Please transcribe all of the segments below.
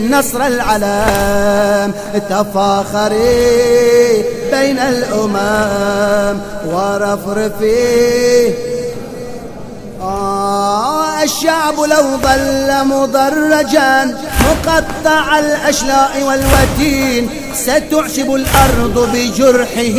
نصر العلم تفاخري بين الأمم ورفرفي. آه الشعب لو ظل مضرجا مقطع الأشلاء والوتين ستعشب الأرض بجرحه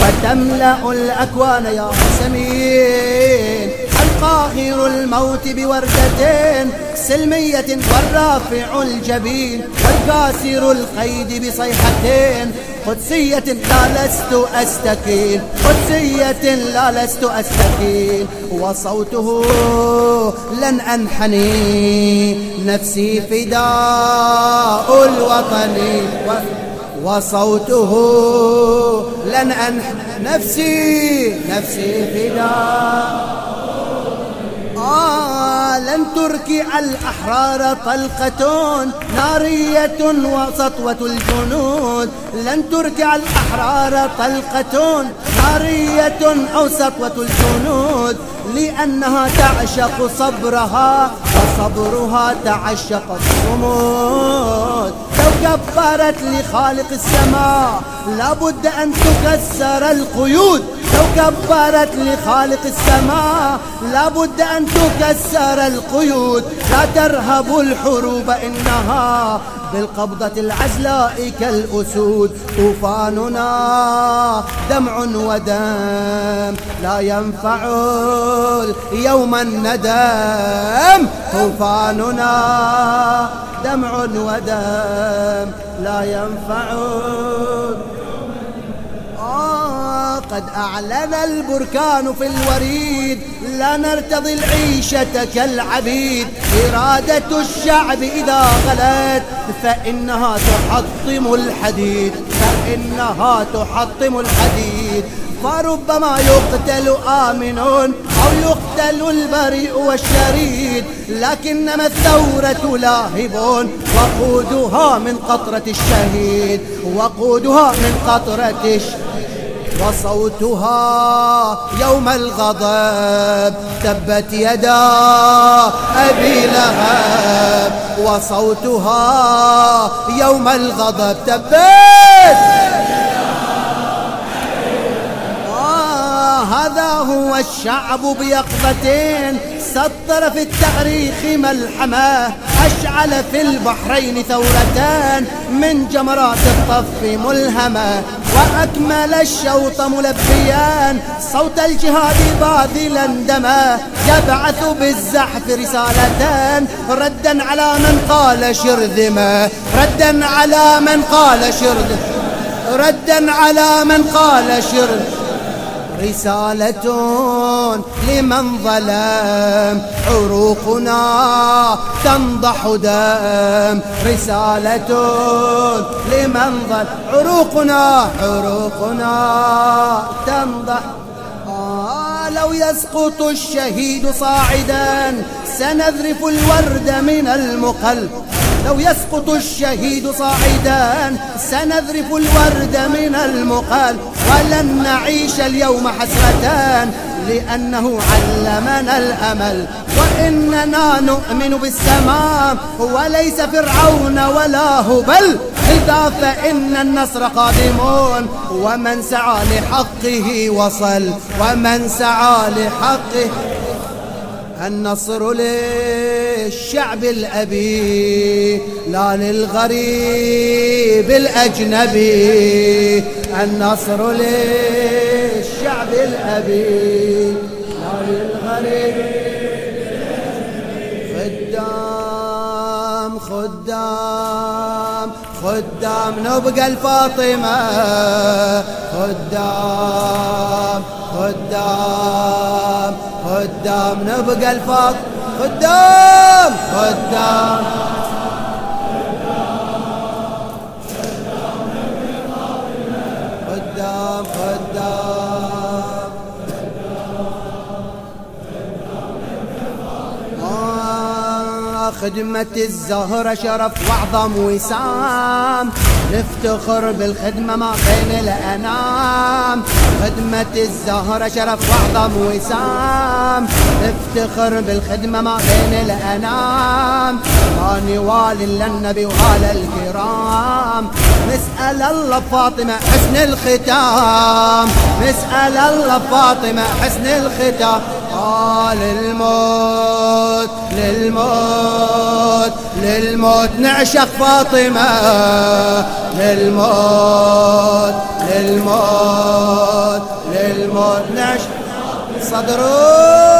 وتملأ الأكوان يا سمين القاهر الموت بوردتين سلمية والرافع الجبين والكاسر القيد بصيحتين قدسية لا لست أستكين قدسية لا لست أستكين وصوته لن أنحني نفسي فداء الوطن وصوته لن أنحني نفسي نفسي فداء. لن تركع الأحرار طلقة نارية وسطوة الجنود. لن تركع الأحرار طلقة نارية أو سطوة الجنود. لأنها تعشق صبرها وصبرها تعشق الصمود كبرت لخالق السماء لابد أن تكسر القيود. لو كبرت لخالق السماء لابد أن تكسر القيود. لا ترهب الحروب إنها بالقبضة العزلاء كالأسود طوفاننا دمع ودم لا ينفع يوم الندم. طوفاننا دمع ودم لا ينفع قد أعلن البركان في الوريد لا نرتضي العيشة كالعبيد. إرادة الشعب إذا غلت فإنها تحطم الحديد. فإنها تحطم الحديد. فربما يقتل آمن أو يقتل البريء والشريد. لكنما الثورة لاهب؟ وقودها من قطرة الشهيد. وقودها من قطرة الشهيد وصوتها يوم الغضب تبت يدا أبي لهب. وصوتها يوم الغضب تبت آه هذا هو الشعب بيقظتين سطر في التاريخ ملحمة. أشعل في البحرين ثورتان. من جمرات الطف ملهمة. وأكمل الشوط ملبيا. صوت الجهاد باذلا دما يبعث بالزحف رسالتان ردا على من قال شرذمة. ردا على من قال شرذمة. ردا على من قال شرذمة. رسالة لمن ظلم. عروقنا تنضح دم. رسالة لمن ظلم. عروقنا عروقنا تنضح. آه لو يسقط الشهيد صاعدا سنذرف الورد من المقلب لو يسقط الشهيد صاعدا سنذرف الورد من المقال. ولن نعيش اليوم حسرتان لأنه علمنا الأمل. وإننا نؤمن بالسماء وليس فرعون ولا هبل. إذا فإن النصر قادم ومن سعى لحقه وصل. ومن سعى لحقه النصر للشعب الأبي لا للغريب الأجنبي. النصر للشعب الأبي لا للغريب خدام خدام خدام نبقى الفاطمة. خدام خدام خدام نبقى الفاط خدام خدام خدام خدام آه، خدمة الزهرة شرف وأعظم وسام نفتخر بالخدمة ما بين الأنام خدمة الزهرة شرف وأعظم وسام. نفتخر بالخدمة ما بين الأنام ما نوالي للنبي وآل الكرام. نسأل الله فاطمة حسن الختام. نسأل الله فاطمة حسن الختام. قال للموت للموت للموت. نعشق فاطمة. للموت للموت للموت. نعشق صدرك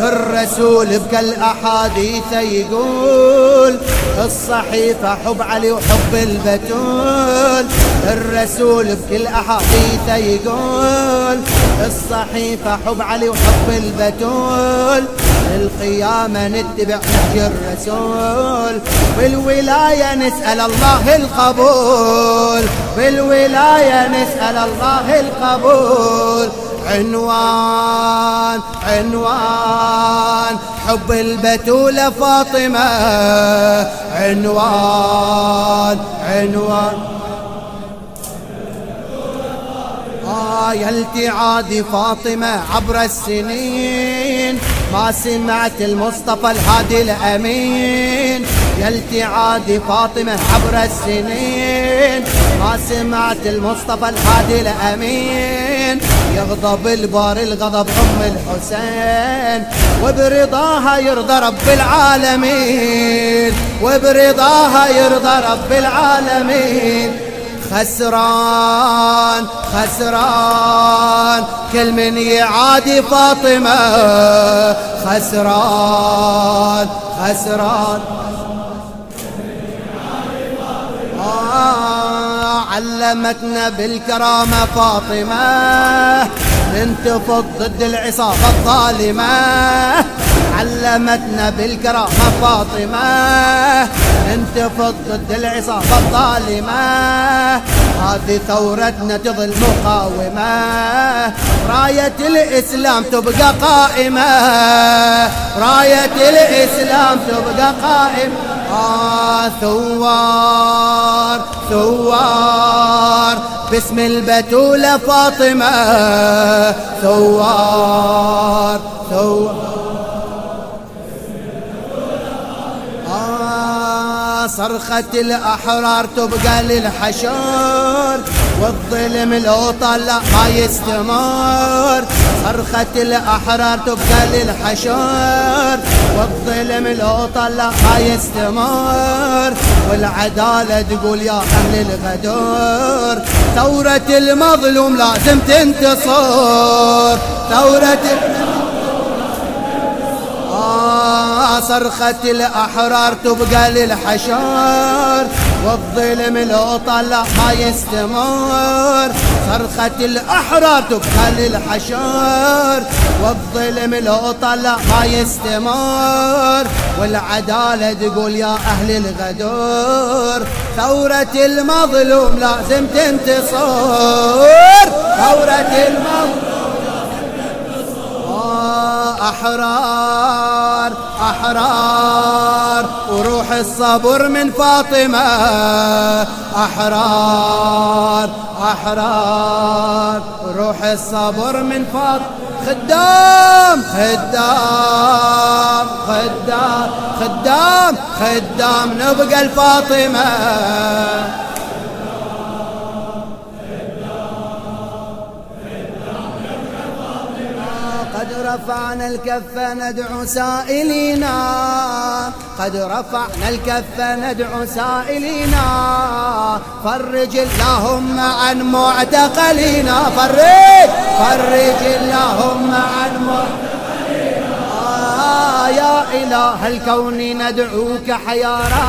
الرسول بكل أحاديث يقول الصحيفة حب علي وحب البتول. الرسول بكل أحاديث يقول الصحيفة حب علي وحب البتول. القيامة نتبع نهج الرسول. بالولاية نسأل الله القبول. بالولاية نسأل الله القبول. عنوان عنوان حب البتولة فاطمة. عنوان عنوان. يا التعاد فاطمة عبر السنين. ما سمعت المصطفى الهادي الأمين. يا التعاد فاطمة عبر السنين. ما سمعت المصطفى الهادي الأمين. يغضب البار الغضب أم الحسين. وبرضاها يرضى رب العالمين. وبرضاها يرضى رب العالمين. خسران خسران. كل من يعادي فاطمة خسران خسران. آه علمتنا بالكرامة فاطمة ننتفض ضد العصابة الظالمة. علمتنا بالكرامة فاطمة ننتفض ضد العصابة الظالمة. هذه ثورتنا تظل مقاومة. راية الإسلام تبقى قائمة. راية الإسلام تبقى قائمة. آه ثوار ثوار. باسم البتولة فاطمة. ثوار ثوار. صرخة الأحرار تبقى للحشر والظلم لو طلع ما يستمر. صرخة الأحرار تبقى للحشر والظلم لو طلع ما يستمر. والعدالة تقول يا أهل الغدر ثورة المظلوم لازم تنتصر. ثورة آه صرخة الأحرار تبقى للحشر والظلم لو طلع ما يستمر. صرخة الأحرار تبقى للحشر والظلم لو طلع ما يستمر. والعدالة تقول يا أهل الغدر ثورة المظلوم لازم تنتصر. ثورة المظلوم أحرار أحرار وروح الصبر من فاطمة. أحرار أحرار روح الصبر من فاطمة. خدام خدام خدام خدام خدام نبقى الفاطمة رفعنا الكف ندعو سائلينا. قد رفعنا الكف ندعو سائلينا. فرج اللهم عن معتقلينا. فرج فرج اللهم عن معتقلينا. آه يا إله الكون ندعوك حيارا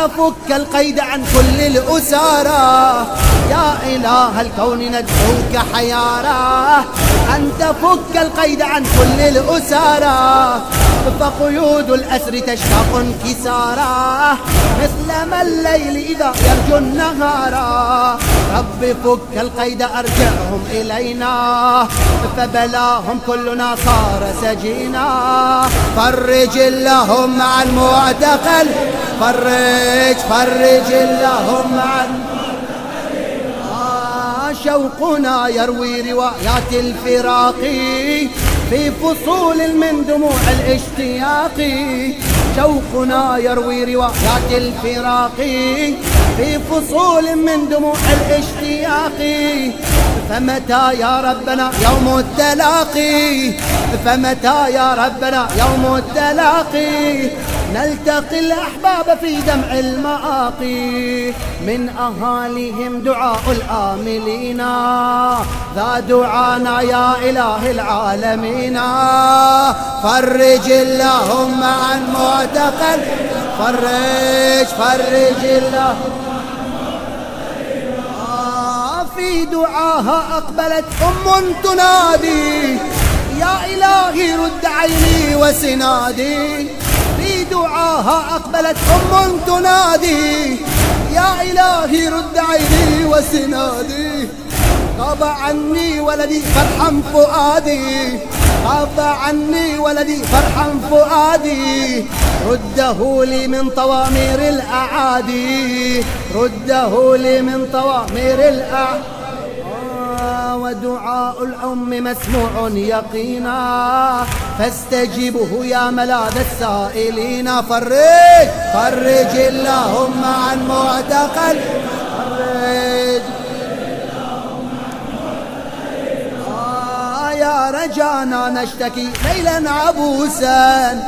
تفك القيد عن كل الأسارى يا إله الكون ندعوك حيارى أن تفك القيد عن كل الأسارى فقيود الأسر تشتاق انكسارا. إنما الليل إذا يرجو النهار. رب فك القيد أرجعهم إلينا. فبلاهم كلنا صار سجينا. فرج اللهم مع المعتقل فرج فرج اللهم مع آه شوقنا يروي روايات الفراق في فصول من دموع الاشتياق. شوقنا يروي روايات الفراق في فصول من دموع الاشتياق. فمتى يا ربنا يوم التلاقي؟ فمتى يا ربنا يوم التلاقي؟ نلتقي الأحباب في دمع المآقي من أهاليهم دعاء الآملين. ذا دعانا يا إله العالمين. فرج اللهم عن معتقل. فرج فرج اللهم. في دعاها أقبلت أم تنادي. يا إلهي رد عيني وسنادي. دعاها أقبلت أم تنادي. يا إلهي رد عيني وسنادي. غاب عني ولدي فرحا فؤادي. غاب عني ولدي فرحا فؤادي. رده لي من طوامير الأعادي. رده لي من طوامير الأعادي ودعاء الأم مسموع يقينا. فاستجبه يا ملاذ السائلين. فرج فرج اللهم عن معتقل. فرج. آه، يا رجانا نشتكي ليلا عبوسا.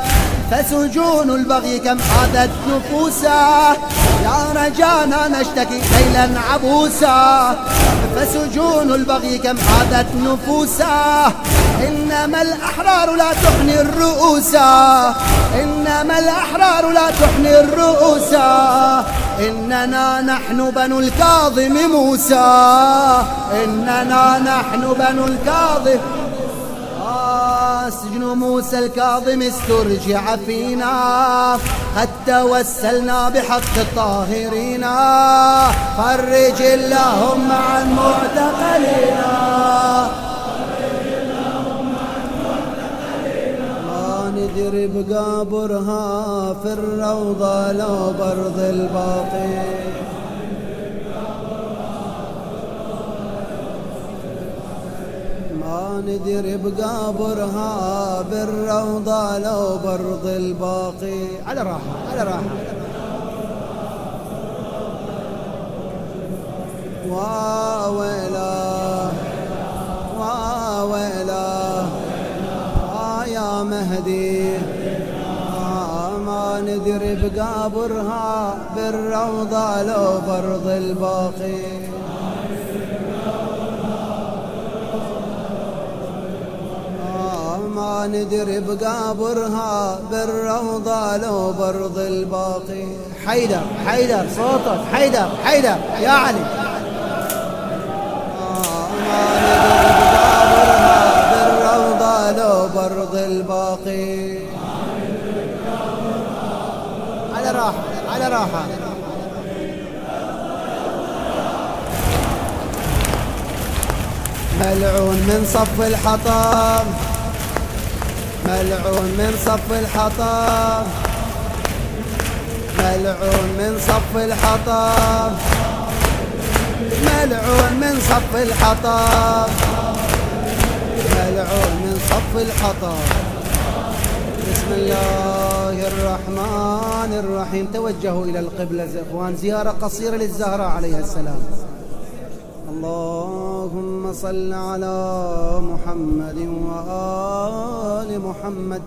فسجون البغي كم عادت نفوسا. رجانا نشتكي ليلا عبوسا. فسجون البغي؟ كم عادت نفوسا. إنما الأحرار لا تحني الرؤوس إنما الأحرار لا تحني الرؤوس إننا نحن بنو الكاظم موسى. إننا نحن بنو الكاظم سجن موسى الكاظم استرجع فينا. قد توسلنا بحق الطاهرين. فرج اللهم عن معتقلنا ندري بقابرها في الروضة لو برض الباطل ندري بقابرها بالروضة لو برض الباقي. على راحة على راحة. واويلا واويلا آه يا مهدي. آه ما ندري بقابرها بالروضة لو برض الباقي. ندري بقابرها بالروضة لو برض الباقي. حيدر حيدر صوتك. حيدر حيدر. يا علي. ما بقابرها بالروضة لو برض الباقي. على راحة على راحة. ملعون من صف الحطام. ملعون من صف الحطام ملعون من صف الحطام ملعون من صف الحطام ملعون من صف الحطام بسم الله الرحمن الرحيم. توجهوا إلى القبلة إخوان. زيارة قصيرة للزهراء عليها السلام. اللهم صل على محمد وآل محمد